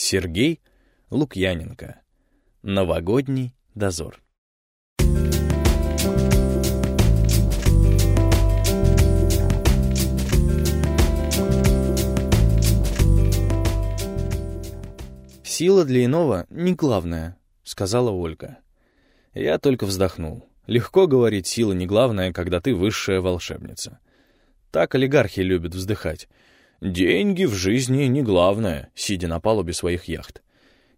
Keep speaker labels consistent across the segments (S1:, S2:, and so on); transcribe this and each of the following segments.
S1: Сергей Лукьяненко. Новогодний дозор. «Сила для иного не главное», — сказала Ольга. Я только вздохнул. Легко говорить, сила не главное, когда ты высшая волшебница. Так олигархи любят вздыхать. Деньги в жизни не главное, сидя на палубе своих яхт.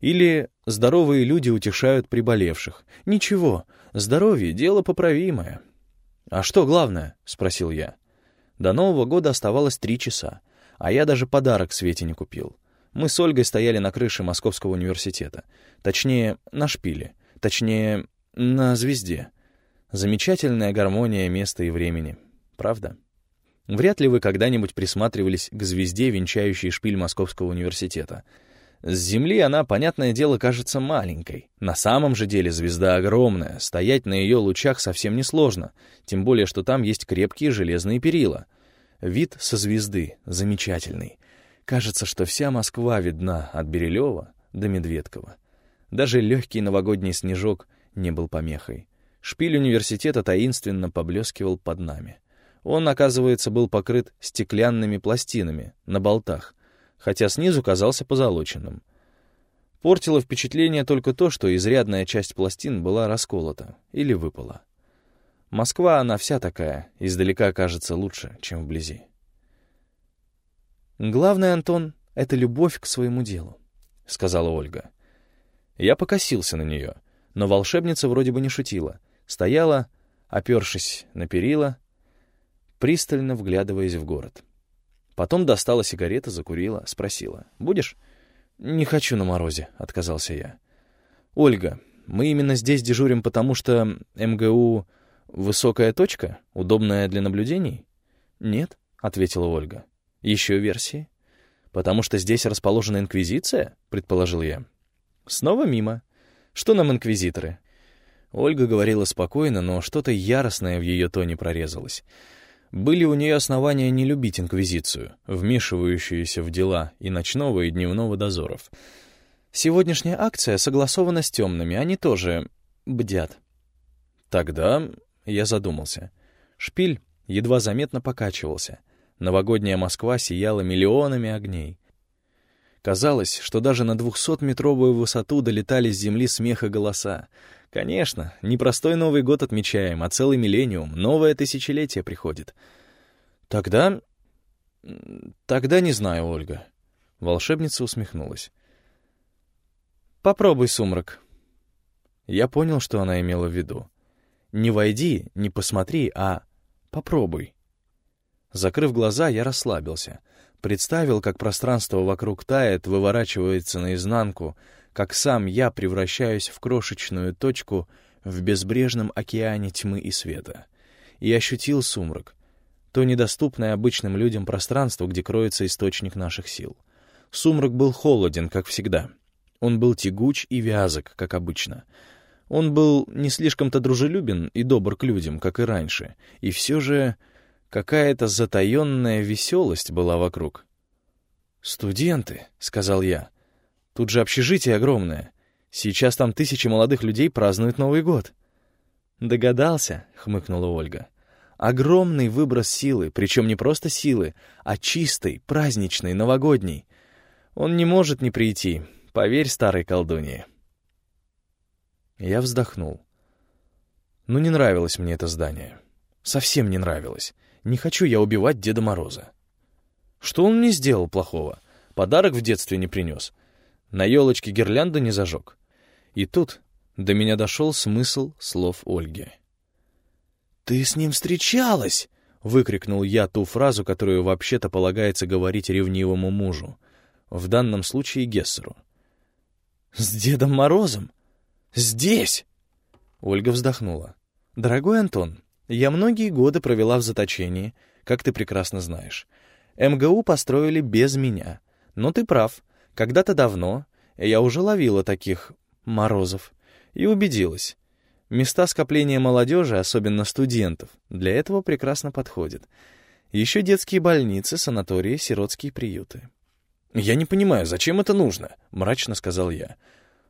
S1: Или здоровые люди утешают приболевших. Ничего, здоровье — дело поправимое. «А что главное?» — спросил я. До Нового года оставалось три часа, а я даже подарок Свете не купил. Мы с Ольгой стояли на крыше Московского университета. Точнее, на шпиле. Точнее, на звезде. Замечательная гармония места и времени. Правда? Вряд ли вы когда-нибудь присматривались к звезде, венчающей шпиль Московского университета. С Земли она, понятное дело, кажется маленькой. На самом же деле звезда огромная, стоять на ее лучах совсем несложно, тем более, что там есть крепкие железные перила. Вид со звезды замечательный. Кажется, что вся Москва видна от Берилева до Медведкова. Даже легкий новогодний снежок не был помехой. Шпиль университета таинственно поблескивал под нами. Он, оказывается, был покрыт стеклянными пластинами на болтах, хотя снизу казался позолоченным. Портило впечатление только то, что изрядная часть пластин была расколота или выпала. Москва, она вся такая, издалека кажется лучше, чем вблизи. «Главное, Антон, — это любовь к своему делу», — сказала Ольга. Я покосился на нее, но волшебница вроде бы не шутила. Стояла, опершись на перила, пристально вглядываясь в город. Потом достала сигареты, закурила, спросила. «Будешь?» «Не хочу на морозе», — отказался я. «Ольга, мы именно здесь дежурим, потому что МГУ — высокая точка, удобная для наблюдений?» «Нет», — ответила Ольга. Еще версии? Потому что здесь расположена Инквизиция, предположил я. Снова мимо. Что нам инквизиторы? Ольга говорила спокойно, но что-то яростное в ее тоне прорезалось. Были у нее основания не любить инквизицию, вмешивающуюся в дела и ночного, и дневного дозоров. Сегодняшняя акция согласована с темными, они тоже бдят. Тогда я задумался. Шпиль едва заметно покачивался — Новогодняя Москва сияла миллионами огней. Казалось, что даже на двухсотметровую высоту долетали с земли смех и голоса. Конечно, не простой Новый год отмечаем, а целый миллениум, новое тысячелетие приходит. Тогда... Тогда не знаю, Ольга. Волшебница усмехнулась. Попробуй, сумрак. Я понял, что она имела в виду. Не войди, не посмотри, а попробуй. Закрыв глаза, я расслабился. Представил, как пространство вокруг тает, выворачивается наизнанку, как сам я превращаюсь в крошечную точку в безбрежном океане тьмы и света. И ощутил сумрак, то недоступное обычным людям пространство, где кроется источник наших сил. Сумрак был холоден, как всегда. Он был тягуч и вязок, как обычно. Он был не слишком-то дружелюбен и добр к людям, как и раньше, и все же Какая-то затаенная веселость была вокруг. «Студенты», — сказал я. «Тут же общежитие огромное. Сейчас там тысячи молодых людей празднуют Новый год». «Догадался», — хмыкнула Ольга. «Огромный выброс силы, причем не просто силы, а чистой, праздничной, новогодней. Он не может не прийти, поверь старой колдунье». Я вздохнул. Ну, не нравилось мне это здание. Совсем не нравилось. Не хочу я убивать Деда Мороза. Что он мне сделал плохого? Подарок в детстве не принес. На елочке гирлянду не зажег. И тут до меня дошел смысл слов Ольги. «Ты с ним встречалась!» — выкрикнул я ту фразу, которую вообще-то полагается говорить ревнивому мужу. В данном случае Гессеру. «С Дедом Морозом? Здесь!» Ольга вздохнула. «Дорогой Антон, я многие годы провела в заточении, как ты прекрасно знаешь. МГУ построили без меня. Но ты прав. Когда-то давно я уже ловила таких морозов и убедилась. Места скопления молодежи, особенно студентов, для этого прекрасно подходят. Еще детские больницы, санатории, сиротские приюты. «Я не понимаю, зачем это нужно?» — мрачно сказал я.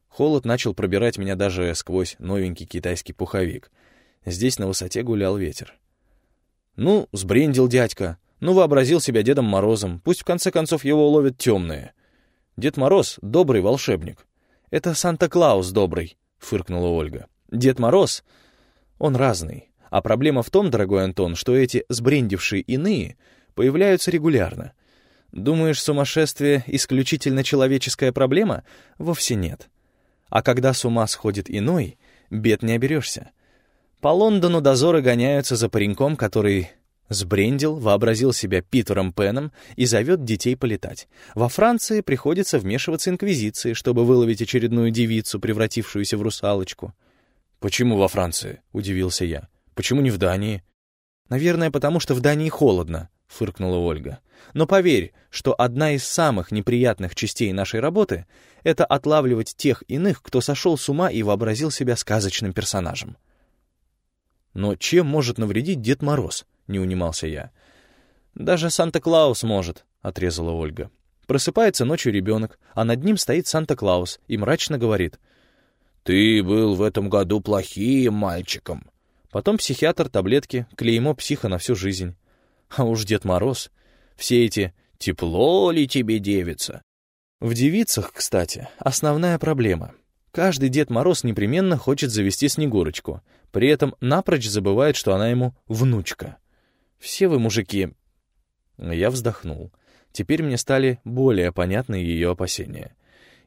S1: Холод начал пробирать меня даже сквозь новенький китайский пуховик. Здесь на высоте гулял ветер. «Ну, сбрендил дядька. Ну, вообразил себя Дедом Морозом. Пусть в конце концов его уловят темные. Дед Мороз — добрый волшебник. Это Санта-Клаус добрый», — фыркнула Ольга. «Дед Мороз, он разный. А проблема в том, дорогой Антон, что эти сбрендившие иные появляются регулярно. Думаешь, сумасшествие — исключительно человеческая проблема? Вовсе нет. А когда с ума сходит иной, бед не оберешься. По Лондону дозоры гоняются за пареньком, который сбрендил, вообразил себя Питером Пеном и зовет детей полетать. Во Франции приходится вмешиваться инквизиции, чтобы выловить очередную девицу, превратившуюся в русалочку. «Почему во Франции?» — удивился я. «Почему не в Дании?» «Наверное, потому что в Дании холодно», — фыркнула Ольга. «Но поверь, что одна из самых неприятных частей нашей работы — это отлавливать тех иных, кто сошел с ума и вообразил себя сказочным персонажем». «Но чем может навредить Дед Мороз?» — не унимался я. «Даже Санта-Клаус может», — отрезала Ольга. Просыпается ночью ребенок, а над ним стоит Санта-Клаус и мрачно говорит. «Ты был в этом году плохим мальчиком». Потом психиатр, таблетки, клеймо психа на всю жизнь. А уж Дед Мороз. Все эти «тепло ли тебе, девица?» В девицах, кстати, основная проблема. Каждый Дед Мороз непременно хочет завести Снегурочку, при этом напрочь забывает, что она ему внучка. Все вы, мужики... Я вздохнул. Теперь мне стали более понятны ее опасения.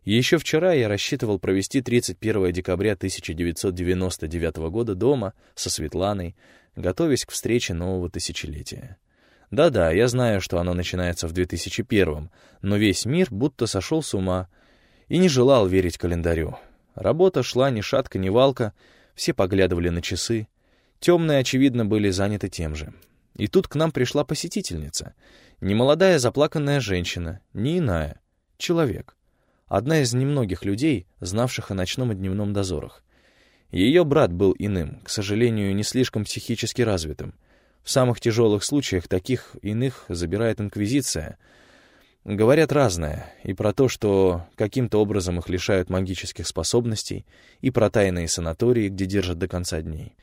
S1: Еще вчера я рассчитывал провести 31 декабря 1999 года дома со Светланой, готовясь к встрече нового тысячелетия. Да-да, я знаю, что оно начинается в 2001, но весь мир будто сошел с ума и не желал верить календарю. Работа шла ни шатка, ни валка, все поглядывали на часы. Темные, очевидно, были заняты тем же. И тут к нам пришла посетительница. Не молодая заплаканная женщина, не иная. Человек. Одна из немногих людей, знавших о ночном и дневном дозорах. Ее брат был иным, к сожалению, не слишком психически развитым. В самых тяжелых случаях таких иных забирает Инквизиция — Говорят разное, и про то, что каким-то образом их лишают магических способностей, и про тайные санатории, где держат до конца дней.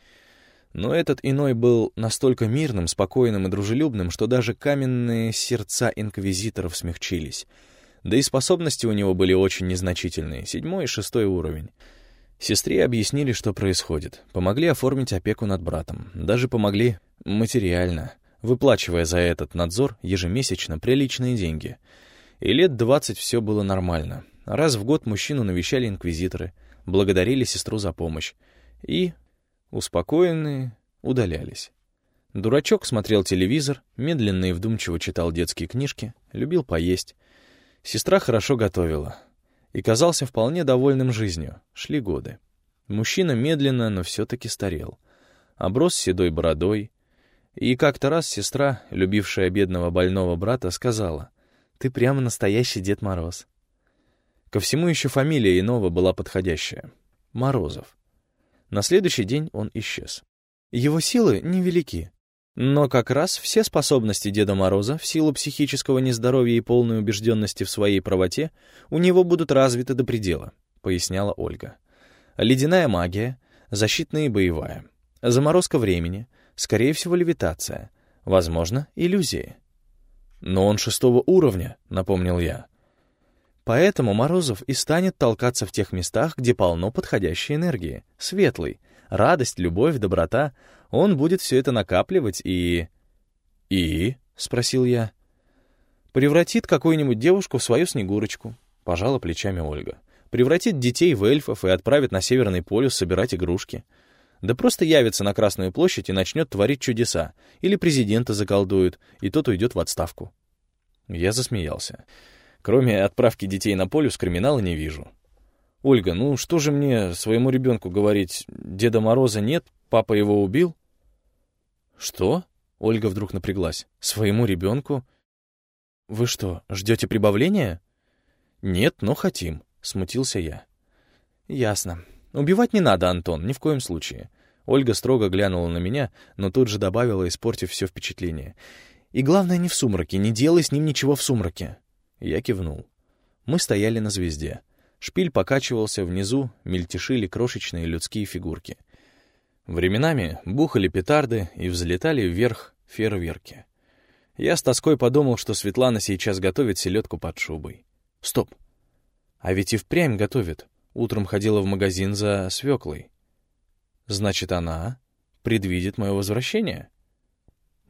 S1: Но этот иной был настолько мирным, спокойным и дружелюбным, что даже каменные сердца инквизиторов смягчились. Да и способности у него были очень незначительные, седьмой и шестой уровень. Сестре объяснили, что происходит, помогли оформить опеку над братом, даже помогли материально — выплачивая за этот надзор ежемесячно приличные деньги. И лет двадцать все было нормально. Раз в год мужчину навещали инквизиторы, благодарили сестру за помощь и, успокоенные, удалялись. Дурачок смотрел телевизор, медленно и вдумчиво читал детские книжки, любил поесть. Сестра хорошо готовила и казался вполне довольным жизнью. Шли годы. Мужчина медленно, но все-таки старел. Оброс седой бородой, и как-то раз сестра, любившая бедного больного брата, сказала, «Ты прямо настоящий Дед Мороз». Ко всему еще фамилия иного была подходящая — Морозов. На следующий день он исчез. Его силы невелики, но как раз все способности Деда Мороза в силу психического нездоровья и полной убежденности в своей правоте у него будут развиты до предела, поясняла Ольга. Ледяная магия, защитная и боевая, заморозка времени — Скорее всего, левитация. Возможно, иллюзии. «Но он шестого уровня», — напомнил я. Поэтому Морозов и станет толкаться в тех местах, где полно подходящей энергии. Светлый. Радость, любовь, доброта. Он будет все это накапливать и... «И?» — спросил я. «Превратит какую-нибудь девушку в свою Снегурочку», — пожала плечами Ольга. «Превратит детей в эльфов и отправит на Северный полюс собирать игрушки. Да просто явится на Красную площадь и начнет творить чудеса. Или президента заколдуют, и тот уйдет в отставку. Я засмеялся. Кроме отправки детей на полюс, криминала не вижу. «Ольга, ну что же мне своему ребенку говорить? Деда Мороза нет, папа его убил?» «Что?» — Ольга вдруг напряглась. «Своему ребенку? Вы что, ждете прибавления?» «Нет, но хотим», — смутился я. «Ясно. «Убивать не надо, Антон, ни в коем случае». Ольга строго глянула на меня, но тут же добавила, испортив все впечатление. «И главное, не в сумраке, не делай с ним ничего в сумраке». Я кивнул. Мы стояли на звезде. Шпиль покачивался, внизу мельтешили крошечные людские фигурки. Временами бухали петарды и взлетали вверх фейерверки. Я с тоской подумал, что Светлана сейчас готовит селедку под шубой. Стоп! А ведь и впрямь готовит. Утром ходила в магазин за свеклой. Значит, она предвидит мое возвращение?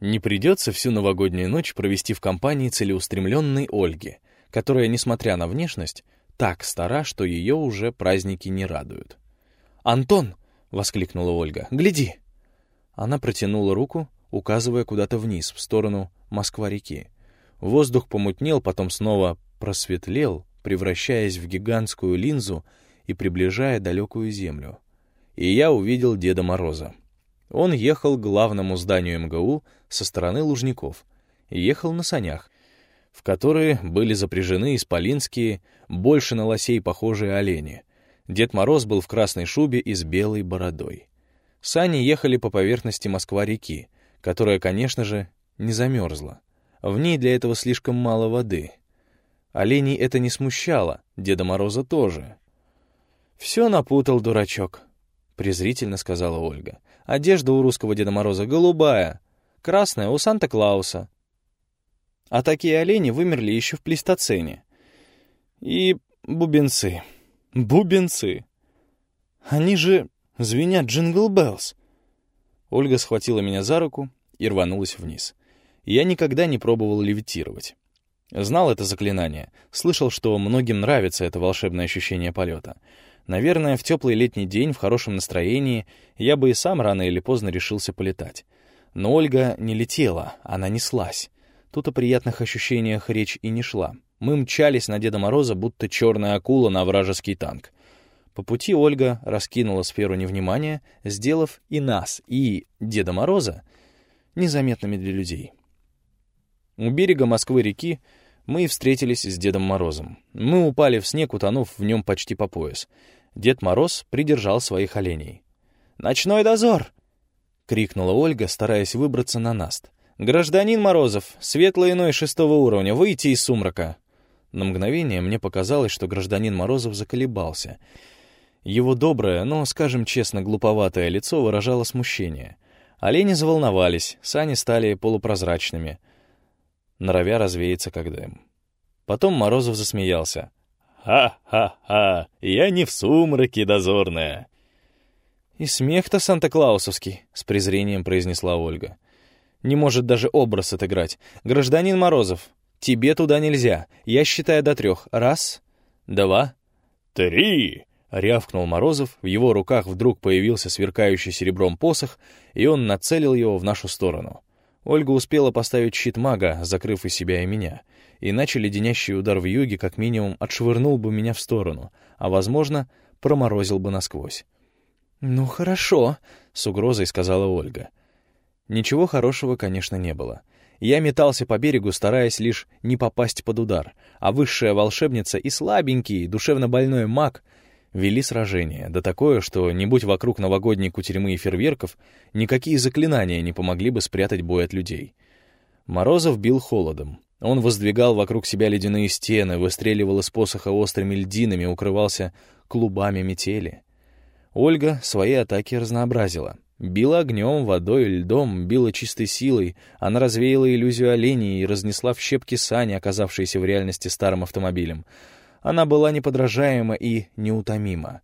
S1: Не придется всю новогоднюю ночь провести в компании целеустремленной Ольги, которая, несмотря на внешность, так стара, что ее уже праздники не радуют. «Антон!» — воскликнула Ольга. «Гляди!» Она протянула руку, указывая куда-то вниз, в сторону Москва-реки. Воздух помутнел, потом снова просветлел, превращаясь в гигантскую линзу и приближая далекую землю. И я увидел Деда Мороза. Он ехал к главному зданию МГУ со стороны Лужников. Ехал на санях, в которые были запряжены исполинские, больше на лосей похожие олени. Дед Мороз был в красной шубе и с белой бородой. Сани ехали по поверхности Москва-реки, которая, конечно же, не замерзла. В ней для этого слишком мало воды. Оленей это не смущало, Деда Мороза тоже. «Все напутал, дурачок», — презрительно сказала Ольга. «Одежда у русского Деда Мороза голубая, красная у Санта-Клауса, а такие олени вымерли еще в плейстоцене. И бубенцы. Бубенцы. Они же звенят джингл беллс. Ольга схватила меня за руку и рванулась вниз. Я никогда не пробовал левитировать. Знал это заклинание, слышал, что многим нравится это волшебное ощущение полета. Наверное, в теплый летний день, в хорошем настроении, я бы и сам рано или поздно решился полетать. Но Ольга не летела, она неслась. Тут о приятных ощущениях речь и не шла. Мы мчались на Деда Мороза, будто черная акула на вражеский танк. По пути Ольга раскинула сферу невнимания, сделав и нас, и Деда Мороза незаметными для людей. У берега Москвы-реки мы встретились с Дедом Морозом. Мы упали в снег, утонув в нем почти по пояс. Дед Мороз придержал своих оленей. «Ночной дозор!» — крикнула Ольга, стараясь выбраться на наст. «Гражданин Морозов, светлый иной шестого уровня, выйти из сумрака!» На мгновение мне показалось, что гражданин Морозов заколебался. Его доброе, но, скажем честно, глуповатое лицо выражало смущение. Олени заволновались, сани стали полупрозрачными, норовя развеяться как дым. Потом Морозов засмеялся. «Ха-ха-ха! Я не в сумраке, дозорная!» «И смех-то Санта-Клаусовский!» — с презрением произнесла Ольга. Не может даже образ отыграть. Гражданин Морозов, тебе туда нельзя. Я считаю до трех. Раз, два, три. Рявкнул Морозов, в его руках вдруг появился сверкающий серебром посох, и он нацелил его в нашу сторону. Ольга успела поставить щит мага, закрыв и себя, и меня. Иначе леденящий удар в юге как минимум отшвырнул бы меня в сторону, а, возможно, проморозил бы насквозь. «Ну хорошо», — с угрозой сказала Ольга. Ничего хорошего, конечно, не было. Я метался по берегу, стараясь лишь не попасть под удар, а высшая волшебница и слабенький, душевно больной маг вели сражение, да такое, что, не будь вокруг новогодней кутерьмы и фейерверков, никакие заклинания не помогли бы спрятать бой от людей. Морозов бил холодом. Он воздвигал вокруг себя ледяные стены, выстреливал из посоха острыми льдинами, укрывался клубами метели. Ольга свои атаки разнообразила — Била огнем, водой, льдом, била чистой силой. Она развеяла иллюзию оленей и разнесла в щепки сани, оказавшиеся в реальности старым автомобилем. Она была неподражаема и неутомима.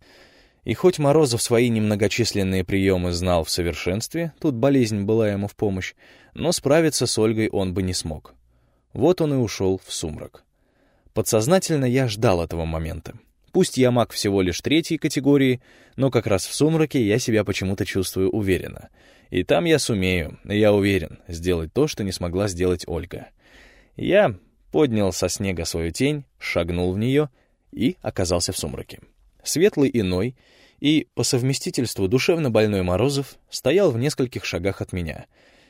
S1: И хоть Морозов свои немногочисленные приемы знал в совершенстве, тут болезнь была ему в помощь, но справиться с Ольгой он бы не смог. Вот он и ушел в сумрак. Подсознательно я ждал этого момента. Пусть я маг всего лишь третьей категории, но как раз в сумраке я себя почему-то чувствую уверенно. И там я сумею, я уверен, сделать то, что не смогла сделать Ольга. Я поднял со снега свою тень, шагнул в нее и оказался в сумраке. Светлый иной и, по совместительству душевно больной Морозов, стоял в нескольких шагах от меня.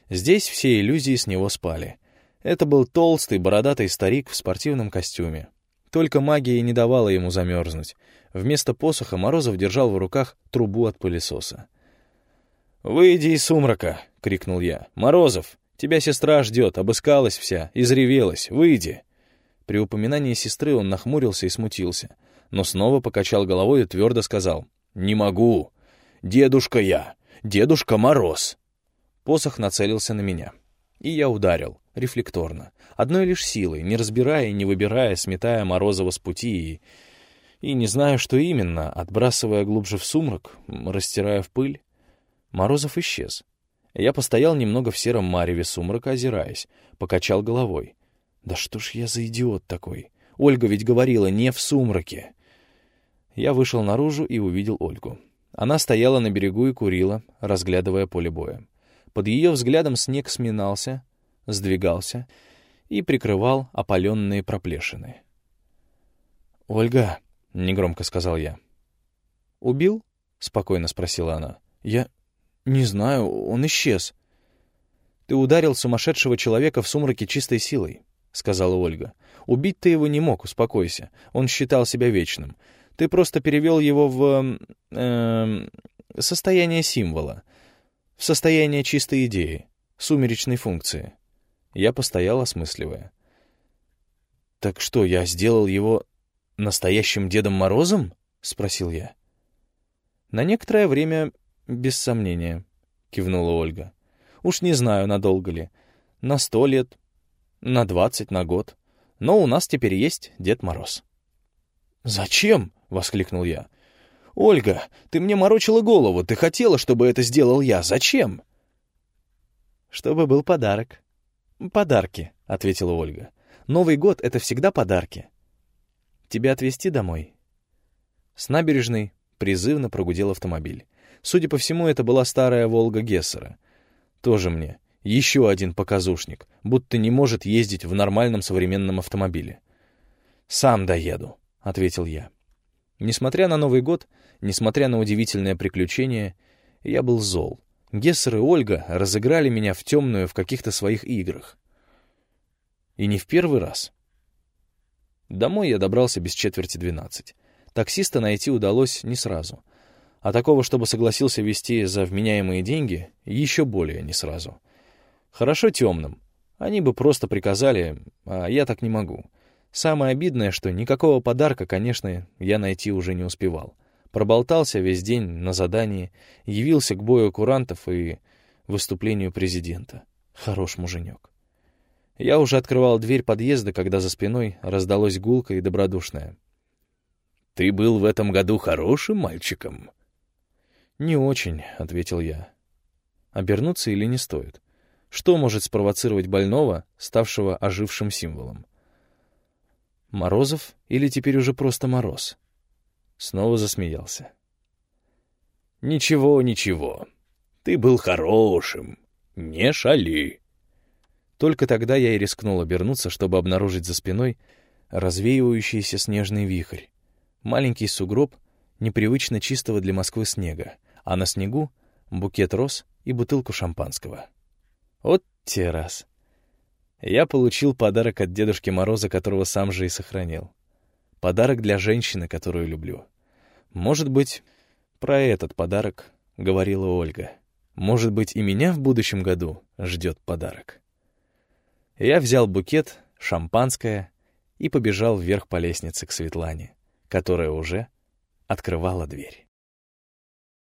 S1: Здесь все иллюзии с него спали. Это был толстый, бородатый старик в спортивном костюме. Только магия не давала ему замерзнуть. Вместо посоха Морозов держал в руках трубу от пылесоса. «Выйди из сумрака!» — крикнул я. «Морозов, тебя сестра ждет, обыскалась вся, изревелась. Выйди!» При упоминании сестры он нахмурился и смутился, но снова покачал головой и твердо сказал «Не могу! Дедушка я! Дедушка Мороз!» Посох нацелился на меня. И я ударил, рефлекторно, одной лишь силой, не разбирая и не выбирая, сметая Морозова с пути и... И не знаю, что именно, отбрасывая глубже в сумрак, растирая в пыль. Морозов исчез. Я постоял немного в сером мареве сумрака, озираясь, покачал головой. Да что ж я за идиот такой? Ольга ведь говорила, не в сумраке. Я вышел наружу и увидел Ольгу. Она стояла на берегу и курила, разглядывая поле боя. Под ее взглядом снег сминался, сдвигался и прикрывал опаленные проплешины. «Ольга», — негромко сказал я. «Убил?» — спокойно спросила она. «Я не знаю, он исчез». «Ты ударил сумасшедшего человека в сумраке чистой силой», — сказала Ольга. «Убить ты его не мог, успокойся. Он считал себя вечным. Ты просто перевел его в... Э, состояние символа, в состояние чистой идеи, сумеречной функции. Я постоял, осмысливая. «Так что, я сделал его настоящим Дедом Морозом?» — спросил я. «На некоторое время, без сомнения», — кивнула Ольга. «Уж не знаю, надолго ли. На сто лет, на двадцать, на год. Но у нас теперь есть Дед Мороз». «Зачем?» — воскликнул я. «Ольга, ты мне морочила голову. Ты хотела, чтобы это сделал я. Зачем?» «Чтобы был подарок». «Подарки», — ответила Ольга. «Новый год — это всегда подарки. Тебя отвезти домой?» С набережной призывно прогудел автомобиль. Судя по всему, это была старая «Волга» Гессера. Тоже мне. Еще один показушник, будто не может ездить в нормальном современном автомобиле. «Сам доеду», — ответил я. Несмотря на Новый год, несмотря на удивительное приключение, я был зол. Гессер и Ольга разыграли меня в темную в каких-то своих играх. И не в первый раз. Домой я добрался без четверти двенадцать. Таксиста найти удалось не сразу. А такого, чтобы согласился вести за вменяемые деньги, еще более не сразу. Хорошо темным. Они бы просто приказали, а я так не могу. Самое обидное, что никакого подарка, конечно, я найти уже не успевал. Проболтался весь день на задании, явился к бою курантов и выступлению президента. Хорош муженек. Я уже открывал дверь подъезда, когда за спиной раздалось гулко и добродушное. «Ты был в этом году хорошим мальчиком?» «Не очень», — ответил я. «Обернуться или не стоит? Что может спровоцировать больного, ставшего ожившим символом? Морозов или теперь уже просто Мороз? Снова засмеялся. «Ничего, ничего. Ты был хорошим. Не шали». Только тогда я и рискнул обернуться, чтобы обнаружить за спиной развеивающийся снежный вихрь. Маленький сугроб непривычно чистого для Москвы снега, а на снегу — букет роз и бутылку шампанского. Вот те раз. Я получил подарок от Дедушки Мороза, которого сам же и сохранил. Подарок для женщины, которую люблю. Может быть, про этот подарок говорила Ольга. Может быть, и меня в будущем году ждет подарок. Я взял букет, шампанское и побежал вверх по лестнице к Светлане, которая уже открывала дверь.